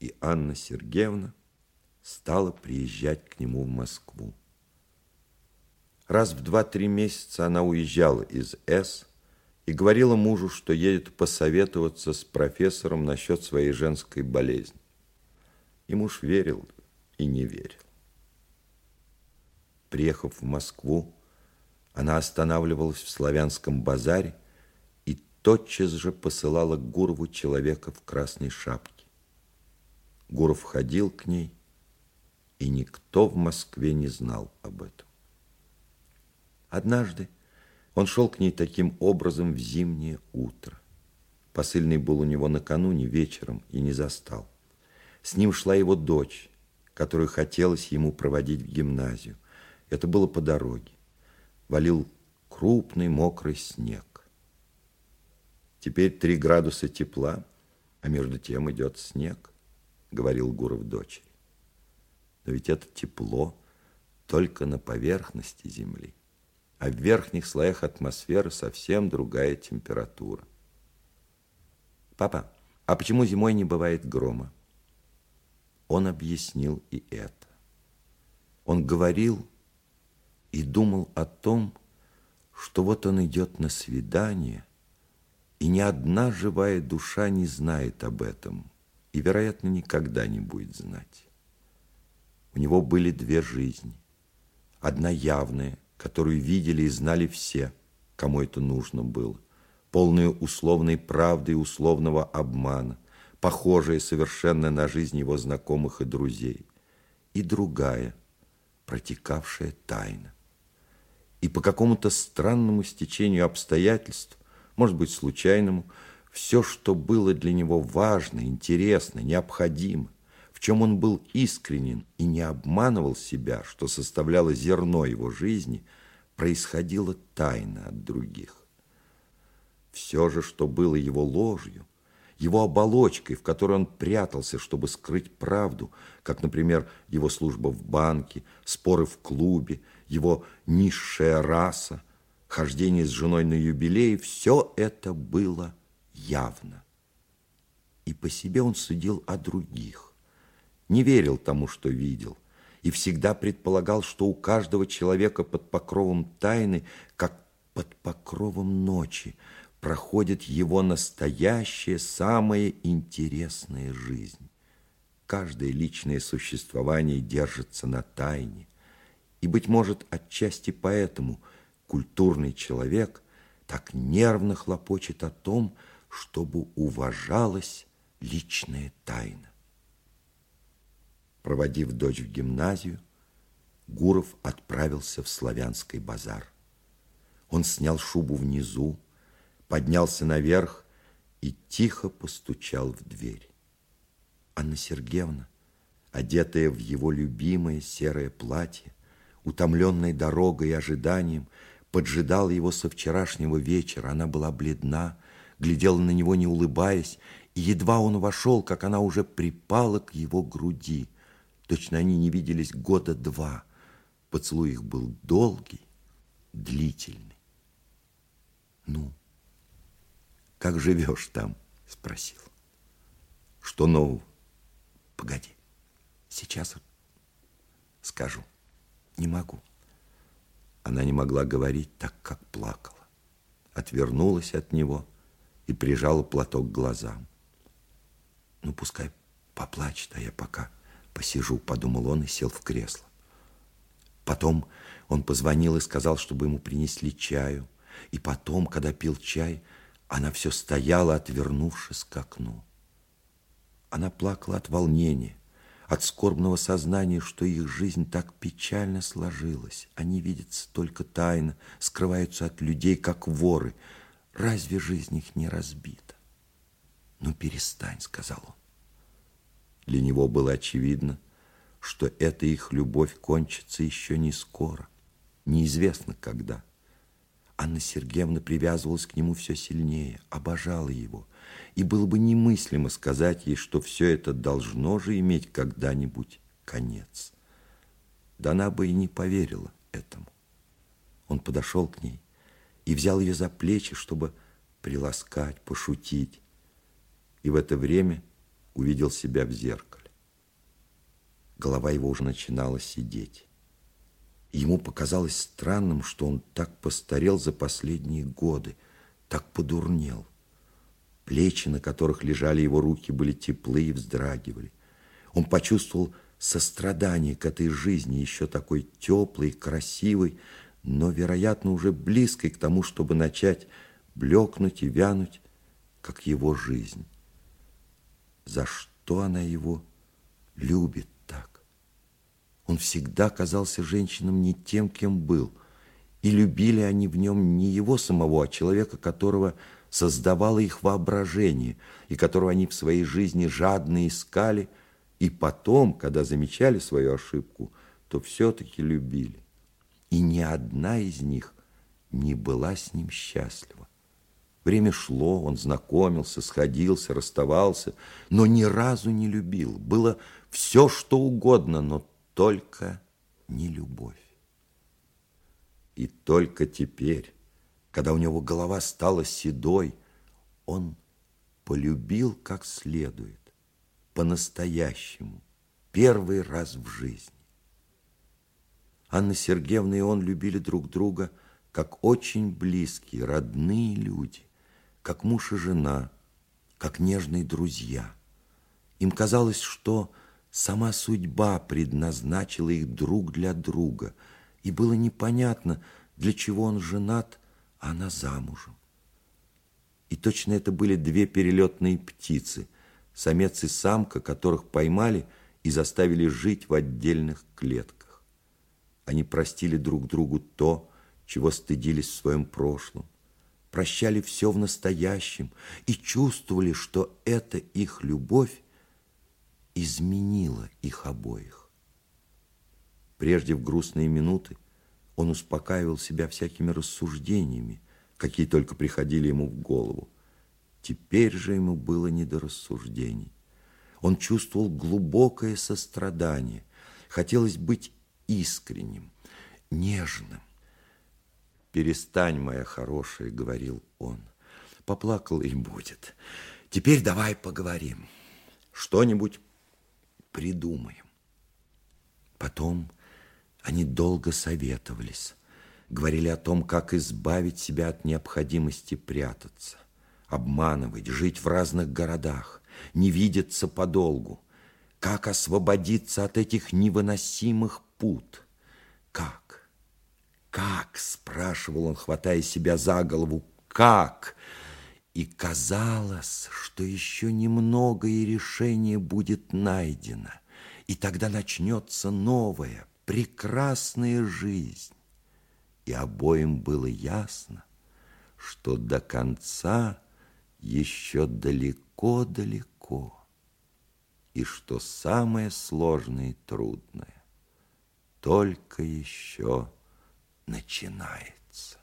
и Анна Сергеевна стала приезжать к нему в Москву. Раз в два-три месяца она уезжала из С и говорила мужу, что едет посоветоваться с профессором насчет своей женской болезни. И муж верил и не верил. Приехав в Москву, она останавливалась в славянском базаре и тотчас же посылала к Гурову человека в красной шапке. Гуров ходил к ней, и никто в Москве не знал об этом. Однажды он шел к ней таким образом в зимнее утро. Посыльный был у него накануне вечером и не застал. С ним шла его дочь, которую хотелось ему проводить в гимназию. Это было по дороге. Валил крупный мокрый снег. Теперь три градуса тепла, а между тем идет снег, говорил Гуров дочери. Но ведь это тепло только на поверхности земли а в верхних слоях атмосферы совсем другая температура. Папа, а почему зимой не бывает грома? Он объяснил и это. Он говорил и думал о том, что вот он идет на свидание, и ни одна живая душа не знает об этом, и, вероятно, никогда не будет знать. У него были две жизни. Одна явная – которую видели и знали все, кому это нужно было, полную условной правды и условного обмана, похожая совершенно на жизнь его знакомых и друзей, и другая, протекавшая тайна. И по какому-то странному стечению обстоятельств, может быть, случайному, все, что было для него важно, интересно, необходимо, в чем он был искренен и не обманывал себя, что составляло зерно его жизни, происходило тайно от других. Все же, что было его ложью, его оболочкой, в которой он прятался, чтобы скрыть правду, как, например, его служба в банке, споры в клубе, его низшая раса, хождение с женой на юбилей, все это было явно. И по себе он судил о других не верил тому, что видел, и всегда предполагал, что у каждого человека под покровом тайны, как под покровом ночи, проходит его настоящая, самая интересная жизнь. Каждое личное существование держится на тайне, и, быть может, отчасти поэтому культурный человек так нервно хлопочет о том, чтобы уважалась личная тайна. Проводив дочь в гимназию, Гуров отправился в Славянский базар. Он снял шубу внизу, поднялся наверх и тихо постучал в дверь. Анна Сергеевна, одетая в его любимое серое платье, утомленной дорогой и ожиданием, поджидала его со вчерашнего вечера. Она была бледна, глядела на него, не улыбаясь, и едва он вошел, как она уже припала к его груди – Точно они не виделись года два. Поцелуй их был долгий, длительный. «Ну, как живешь там?» – спросил. «Что нового?» «Погоди, сейчас скажу. Не могу». Она не могла говорить так, как плакала. Отвернулась от него и прижала платок к глазам. «Ну, пускай поплачет, а я пока...» посижу, подумал он и сел в кресло. Потом он позвонил и сказал, чтобы ему принесли чаю. И потом, когда пил чай, она все стояла, отвернувшись к окну. Она плакала от волнения, от скорбного сознания, что их жизнь так печально сложилась. Они видятся только тайно, скрываются от людей, как воры. Разве жизнь их не разбита? «Ну, перестань», — сказал он. Для него было очевидно, что эта их любовь кончится еще не скоро, неизвестно когда. Анна Сергеевна привязывалась к нему все сильнее, обожала его, и было бы немыслимо сказать ей, что все это должно же иметь когда-нибудь конец. Да она бы и не поверила этому. Он подошел к ней и взял ее за плечи, чтобы приласкать, пошутить. И в это время увидел себя в зеркале. Голова его уже начинала сидеть. Ему показалось странным, что он так постарел за последние годы, так подурнел. Плечи, на которых лежали его руки, были теплые и вздрагивали. Он почувствовал сострадание к этой жизни, еще такой теплой, красивой, но, вероятно, уже близкой к тому, чтобы начать блекнуть и вянуть, как его жизнь. За что она его любит так? Он всегда казался женщинам не тем, кем был, и любили они в нем не его самого, а человека, которого создавало их воображение, и которого они в своей жизни жадно искали, и потом, когда замечали свою ошибку, то все-таки любили. И ни одна из них не была с ним счастлива. Время шло, он знакомился, сходился, расставался, но ни разу не любил. Было все, что угодно, но только не любовь. И только теперь, когда у него голова стала седой, он полюбил как следует, по-настоящему, первый раз в жизни. Анна Сергеевна и он любили друг друга как очень близкие, родные люди, как муж и жена, как нежные друзья. Им казалось, что сама судьба предназначила их друг для друга, и было непонятно, для чего он женат, а она замужем. И точно это были две перелетные птицы, самец и самка, которых поймали и заставили жить в отдельных клетках. Они простили друг другу то, чего стыдились в своем прошлом, прощали все в настоящем и чувствовали, что эта их любовь изменила их обоих. Прежде в грустные минуты он успокаивал себя всякими рассуждениями, какие только приходили ему в голову. Теперь же ему было не до рассуждений. Он чувствовал глубокое сострадание. Хотелось быть искренним, нежным. «Перестань, моя хорошая», — говорил он. Поплакал и будет. «Теперь давай поговорим. Что-нибудь придумаем». Потом они долго советовались говорили о том, как избавить себя от необходимости прятаться, обманывать, жить в разных городах, не видеться подолгу, как освободиться от этих невыносимых пут. Как? Как? Спрашивал он, хватая себя за голову. Как? И казалось, что еще немного, и решение будет найдено, и тогда начнется новая, прекрасная жизнь и обоим было ясно, что до конца еще далеко-далеко, и что самое сложное и трудное только еще начинается.